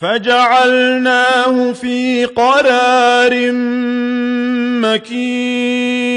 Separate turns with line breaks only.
فجعلناه في قرار مكين.